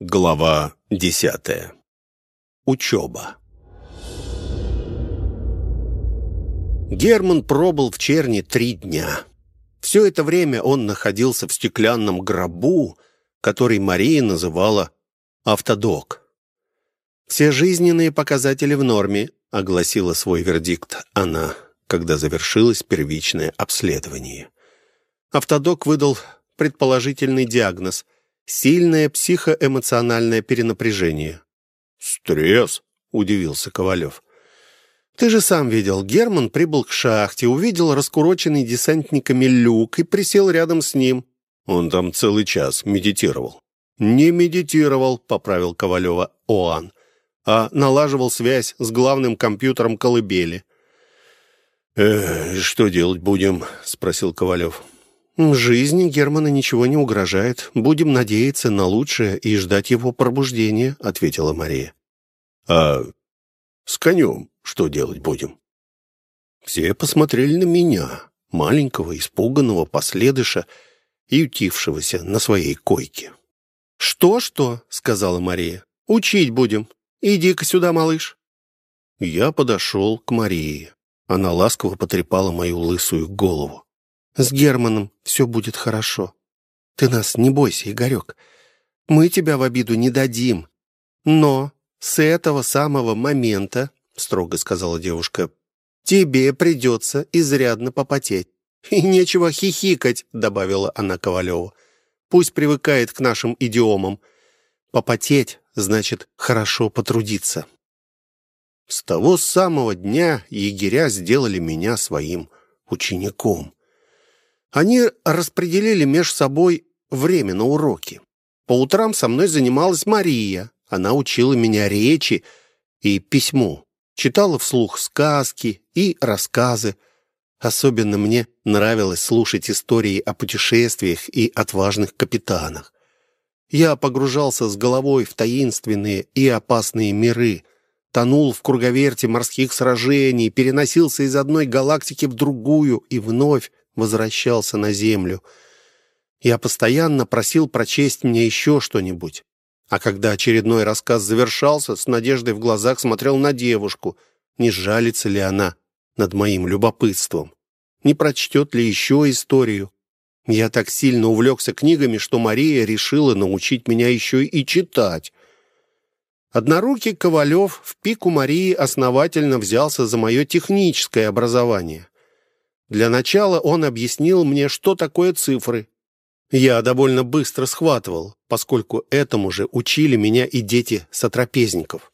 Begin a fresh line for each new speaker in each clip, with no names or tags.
Глава десятая. Учеба. Герман пробыл в Черне три дня. Все это время он находился в стеклянном гробу, который Мария называла «автодок». «Все жизненные показатели в норме», — огласила свой вердикт она, когда завершилось первичное обследование. Автодок выдал предположительный диагноз — Сильное психоэмоциональное перенапряжение.
«Стресс?» — удивился Ковалев.
«Ты же сам видел, Герман прибыл к шахте, увидел раскуроченный десантниками люк и присел рядом с ним.
Он там целый час медитировал».
«Не медитировал», — поправил Ковалева Оан, «а налаживал связь с главным компьютером колыбели».
«Э, «Что делать будем?» — спросил Ковалев.
«Жизни Германа ничего не угрожает. Будем надеяться на лучшее и ждать его пробуждения», — ответила Мария.
«А с конем что делать будем?»
Все посмотрели на меня, маленького, испуганного последыша и утившегося на своей койке. «Что-что?» — сказала Мария. «Учить будем. Иди-ка сюда, малыш». Я подошел к Марии. Она ласково потрепала мою лысую голову. С Германом все будет хорошо. Ты нас не бойся, Игорек. Мы тебя в обиду не дадим. Но с этого самого момента, строго сказала девушка, тебе придется изрядно попотеть. И нечего хихикать, добавила она Ковалеву. Пусть привыкает к нашим идиомам. Попотеть значит хорошо потрудиться. С того самого дня егеря сделали меня своим учеником. Они распределили меж собой время на уроки. По утрам со мной занималась Мария. Она учила меня речи и письму. Читала вслух сказки и рассказы. Особенно мне нравилось слушать истории о путешествиях и отважных капитанах. Я погружался с головой в таинственные и опасные миры, тонул в круговерте морских сражений, переносился из одной галактики в другую и вновь возвращался на землю. Я постоянно просил прочесть мне еще что-нибудь. А когда очередной рассказ завершался, с надеждой в глазах смотрел на девушку, не жалится ли она над моим любопытством, не прочтет ли еще историю. Я так сильно увлекся книгами, что Мария решила научить меня еще и читать. Однорукий Ковалев в пику Марии основательно взялся за мое техническое образование. Для начала он объяснил мне, что такое цифры. Я довольно быстро схватывал, поскольку этому же учили меня и дети сотрапезников.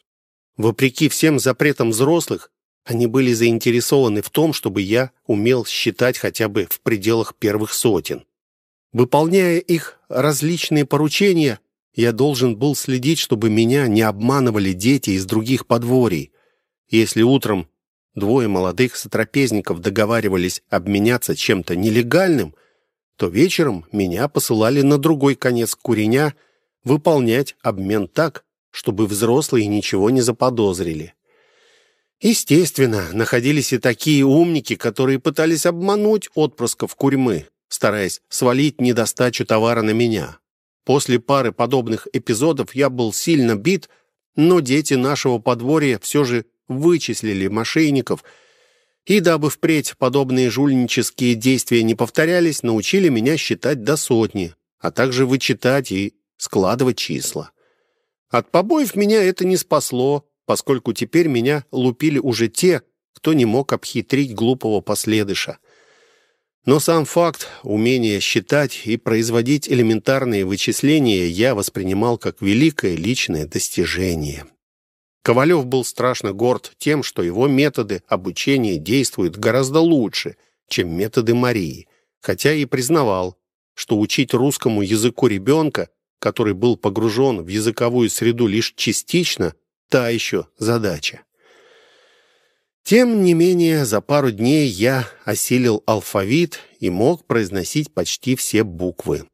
Вопреки всем запретам взрослых, они были заинтересованы в том, чтобы я умел считать хотя бы в пределах первых сотен. Выполняя их различные поручения, я должен был следить, чтобы меня не обманывали дети из других подворий. Если утром двое молодых сотрапезников договаривались обменяться чем-то нелегальным, то вечером меня посылали на другой конец куреня выполнять обмен так, чтобы взрослые ничего не заподозрили. Естественно, находились и такие умники, которые пытались обмануть отпрысков курьмы, стараясь свалить недостачу товара на меня. После пары подобных эпизодов я был сильно бит, но дети нашего подворья все же вычислили мошенников и, дабы впредь подобные жульнические действия не повторялись, научили меня считать до сотни, а также вычитать и складывать числа. От побоев меня это не спасло, поскольку теперь меня лупили уже те, кто не мог обхитрить глупого последыша. Но сам факт умения считать и производить элементарные вычисления я воспринимал как великое личное достижение. Ковалев был страшно горд тем, что его методы обучения действуют гораздо лучше, чем методы Марии, хотя и признавал, что учить русскому языку ребенка, который был погружен в языковую среду лишь частично, та еще задача. Тем не менее, за пару дней я осилил алфавит и мог произносить почти все буквы.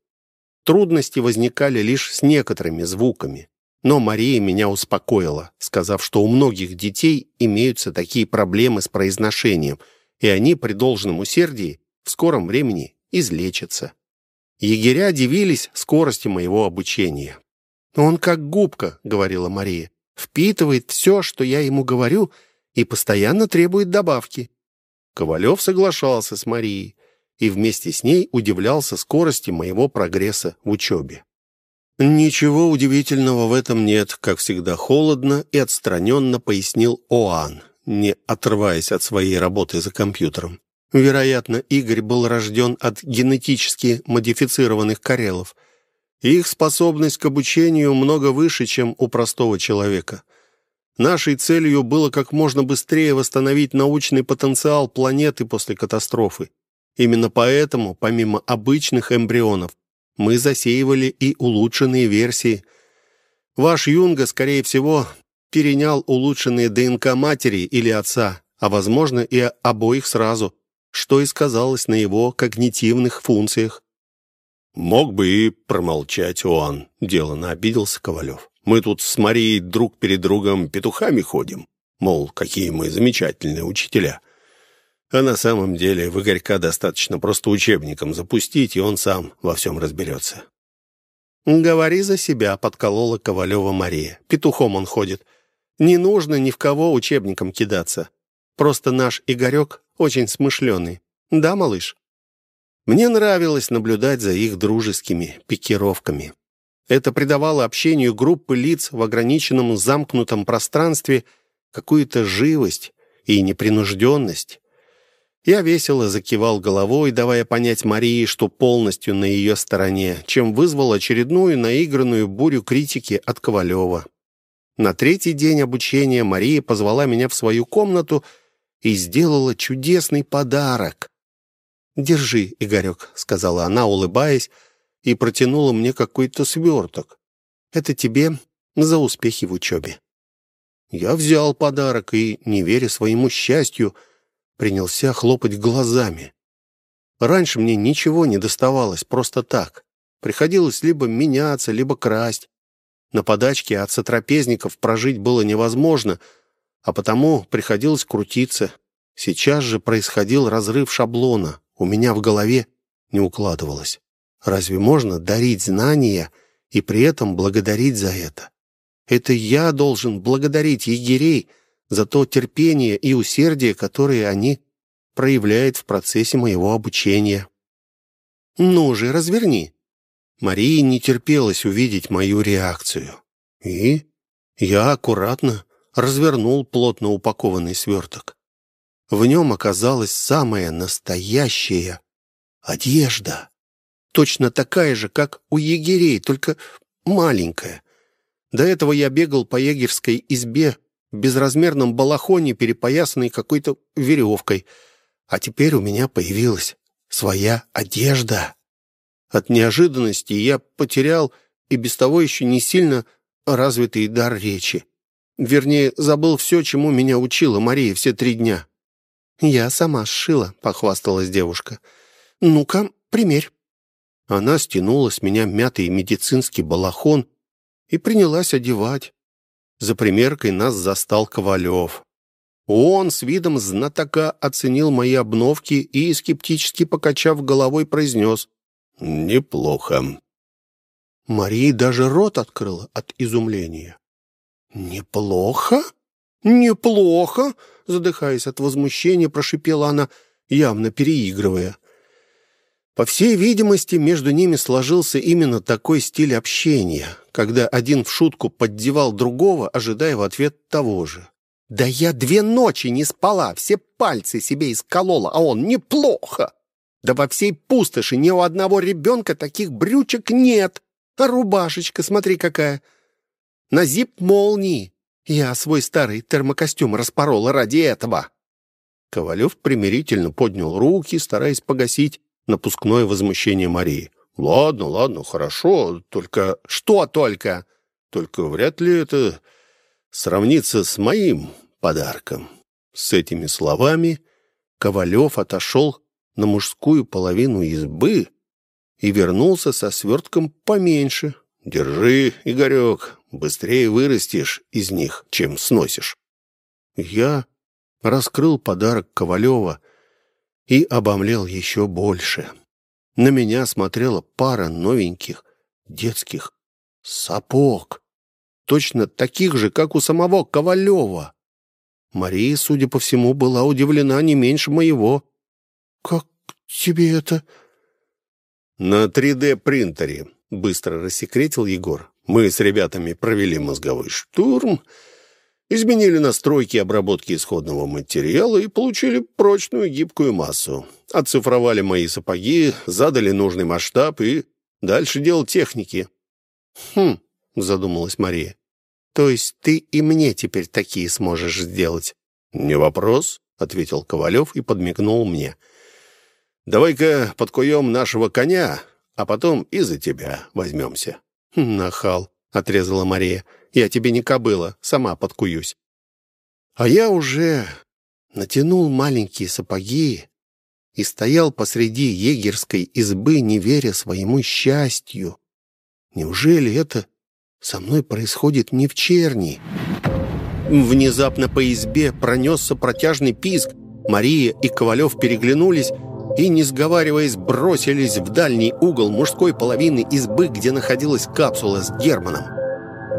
Трудности возникали лишь с некоторыми звуками. Но Мария меня успокоила, сказав, что у многих детей имеются такие проблемы с произношением, и они при должном усердии в скором времени излечатся. Егеря дивились скорости моего обучения. «Он как губка», — говорила Мария, «впитывает все, что я ему говорю, и постоянно требует добавки». Ковалев соглашался с Марией и вместе с ней удивлялся скорости моего прогресса в учебе. «Ничего удивительного в этом нет», как всегда холодно и отстраненно пояснил Оан, не отрываясь от своей работы за компьютером. Вероятно, Игорь был рожден от генетически модифицированных карелов. Их способность к обучению много выше, чем у простого человека. Нашей целью было как можно быстрее восстановить научный потенциал планеты после катастрофы. Именно поэтому, помимо обычных эмбрионов, мы засеивали и улучшенные версии. Ваш Юнга, скорее всего, перенял улучшенные ДНК матери или отца, а, возможно, и обоих сразу, что и сказалось на его когнитивных функциях.
«Мог бы и промолчать, Оан», — деланно обиделся Ковалев. «Мы тут с Марией друг перед другом петухами ходим. Мол, какие мы замечательные учителя. А на самом деле в Игорька достаточно просто учебником запустить, и он сам во всем разберется.
«Говори за себя», — подколола Ковалева Мария. «Петухом он ходит. Не нужно ни в кого учебником кидаться. Просто наш Игорек очень смышленый. Да, малыш?» Мне нравилось наблюдать за их дружескими пикировками. Это придавало общению группы лиц в ограниченном замкнутом пространстве какую-то живость и непринужденность. Я весело закивал головой, давая понять Марии, что полностью на ее стороне, чем вызвал очередную наигранную бурю критики от Ковалева. На третий день обучения Мария позвала меня в свою комнату и сделала чудесный подарок. «Держи, Игорек», — сказала она, улыбаясь, и протянула мне какой-то сверток. «Это тебе за успехи в учебе». Я взял подарок и, не веря своему счастью, — принялся хлопать глазами. Раньше мне ничего не доставалось просто так. Приходилось либо меняться, либо красть. На подачке от сотрапезников прожить было невозможно, а потому приходилось крутиться. Сейчас же происходил разрыв шаблона. У меня в голове не укладывалось. Разве можно дарить знания и при этом благодарить за это? Это я должен благодарить егерей за то терпение и усердие, которые они проявляют в процессе моего обучения. «Ну же, разверни!» Марии не терпелось увидеть мою реакцию. И я аккуратно развернул плотно упакованный сверток. В нем оказалась самая настоящая одежда. Точно такая же, как у егерей, только маленькая. До этого я бегал по егерской избе безразмерном балахоне, перепоясанной какой-то веревкой. А теперь у меня появилась своя одежда. От неожиданности я потерял и без того еще не сильно развитый дар речи. Вернее, забыл все, чему меня учила Мария все три дня. «Я сама сшила», — похвасталась девушка. «Ну-ка, примерь». Она стянула с меня мятый медицинский балахон и принялась одевать. За примеркой нас застал Ковалев. Он с видом знатока оценил мои обновки и, скептически покачав головой, произнес «Неплохо». Мария даже рот открыла от изумления. «Неплохо? Неплохо?» Задыхаясь от возмущения, прошипела она, явно переигрывая. По всей видимости, между ними сложился именно такой стиль общения, когда один в шутку поддевал другого, ожидая в ответ того же. «Да я две ночи не спала, все пальцы себе исколола, а он неплохо! Да во всей пустоши ни у одного ребенка таких брючек нет, а рубашечка, смотри какая! На зип молнии! Я свой старый термокостюм распорола ради этого!» Ковалев примирительно поднял руки, стараясь погасить напускное возмущение Марии. «Ладно, ладно, хорошо, только...» «Что только?» «Только вряд ли это сравнится с моим подарком». С этими словами Ковалев отошел на мужскую половину избы и вернулся со свертком поменьше. «Держи, Игорек, быстрее вырастешь из них, чем сносишь». Я раскрыл подарок Ковалева и обомлел еще больше. На меня смотрела пара новеньких детских Сапог. Точно таких же, как у самого Ковалева. Мария, судя по всему, была удивлена не меньше моего. «Как тебе это?»
«На 3D-принтере», — быстро рассекретил Егор. «Мы с ребятами провели мозговой штурм, изменили настройки обработки исходного материала и получили прочную гибкую массу. Оцифровали мои сапоги, задали нужный масштаб и дальше дело техники».
«Хм», — задумалась Мария. То есть ты и мне теперь такие сможешь сделать?»
«Не вопрос», — ответил Ковалев и подмигнул мне. «Давай-ка подкуем нашего коня, а потом и за тебя возьмемся».
«Нахал», — отрезала Мария. «Я тебе не кобыла, сама подкуюсь». А я уже натянул маленькие сапоги и стоял посреди егерской избы, не веря своему счастью. Неужели это со мной происходит не в черни. Внезапно по избе пронесся протяжный писк. Мария и Ковалев переглянулись и, не сговариваясь, бросились в дальний угол мужской половины избы, где находилась капсула с Германом.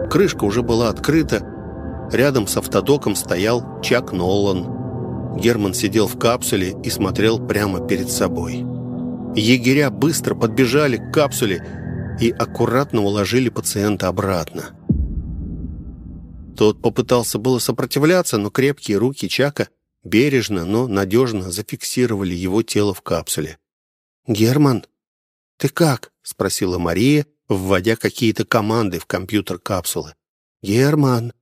Крышка уже была открыта. Рядом с автодоком стоял Чак Нолан. Герман сидел в капсуле и смотрел прямо перед собой. Егеря быстро подбежали к капсуле и аккуратно уложили пациента обратно. Тот попытался было сопротивляться, но крепкие руки Чака бережно, но надежно зафиксировали его тело в капсуле. «Герман, ты как?» — спросила Мария, вводя какие-то команды в компьютер капсулы. «Герман,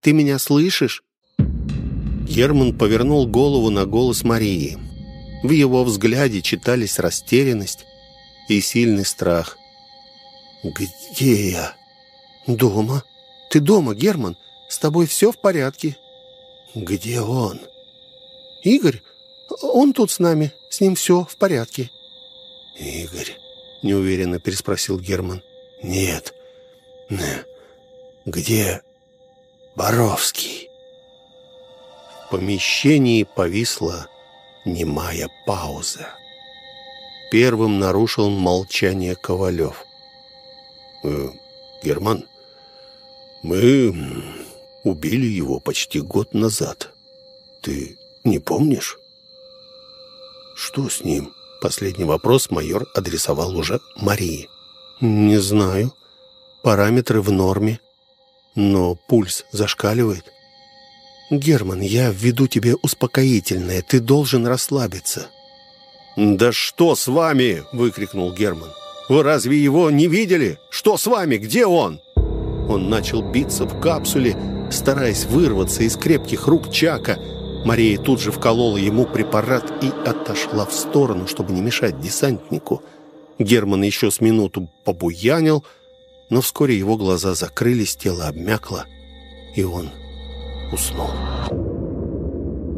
ты меня слышишь?» Герман повернул голову на голос Марии. В его взгляде читались растерянность и сильный страх. «Где я?» «Дома. Ты дома, Герман. С тобой все в порядке». «Где он?» «Игорь. Он тут с нами. С ним все в порядке».
«Игорь?» — неуверенно переспросил Герман. «Нет. Где Боровский?» В помещении повисла немая пауза. Первым нарушил молчание Ковалев. Э, Герман, мы убили его почти год назад. Ты не помнишь? Что с ним? Последний вопрос майор адресовал уже Марии.
Не знаю. Параметры в норме, но пульс зашкаливает. Герман, я введу тебе успокоительное. Ты должен расслабиться.
«Да что с вами?» — выкрикнул Герман. Вы разве его не видели? Что с вами? Где он?» Он начал биться в капсуле, стараясь вырваться из крепких рук Чака. Мария тут же вколола ему препарат и отошла в сторону, чтобы не мешать десантнику. Герман еще с минуту побуянил, но вскоре его глаза закрылись, тело обмякло, и он уснул.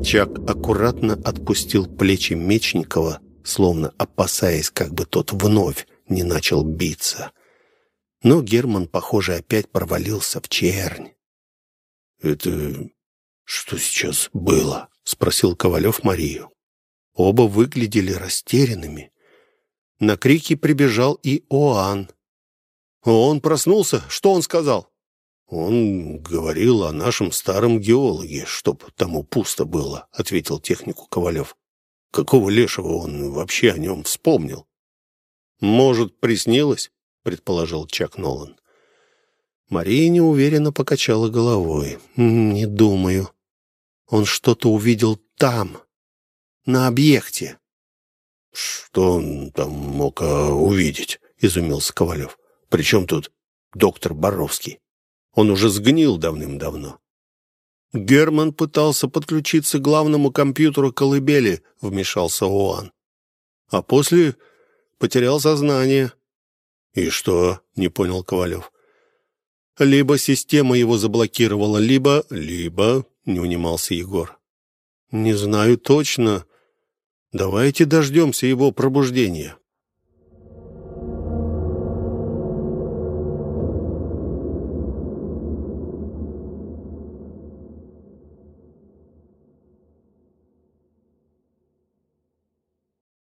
Чак аккуратно отпустил плечи Мечникова, словно опасаясь, как бы тот вновь не начал биться. Но Герман, похоже, опять провалился в чернь. «Это что сейчас было?» — спросил Ковалев Марию. Оба выглядели растерянными. На крики прибежал и Оан. «Он проснулся? Что он сказал?» «Он говорил о нашем старом геологе, чтоб тому пусто было», — ответил технику Ковалев. «Какого лешего он вообще о нем вспомнил?» «Может, приснилось?» — предположил Чак Нолан. Мария неуверенно покачала головой. «Не думаю. Он что-то увидел там, на объекте». «Что он там мог а, увидеть?» — изумился Ковалев. «При чем тут доктор Боровский? Он уже сгнил давным-давно». «Герман пытался подключиться к главному компьютеру колыбели», — вмешался Оан. «А после потерял сознание». «И что?» — не понял Ковалев. «Либо система его заблокировала, либо... либо...» — не унимался Егор. «Не знаю точно. Давайте дождемся его пробуждения.